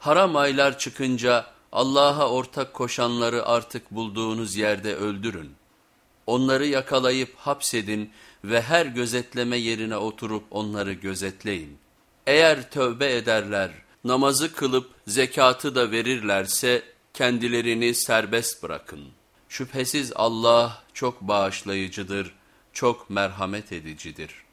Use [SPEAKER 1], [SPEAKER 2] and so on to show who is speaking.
[SPEAKER 1] Haram aylar çıkınca Allah'a ortak koşanları artık bulduğunuz yerde öldürün. Onları yakalayıp hapsedin ve her gözetleme yerine oturup onları gözetleyin. Eğer tövbe ederler, namazı kılıp zekatı da verirlerse kendilerini serbest bırakın. Şüphesiz Allah çok bağışlayıcıdır, çok merhamet edicidir.''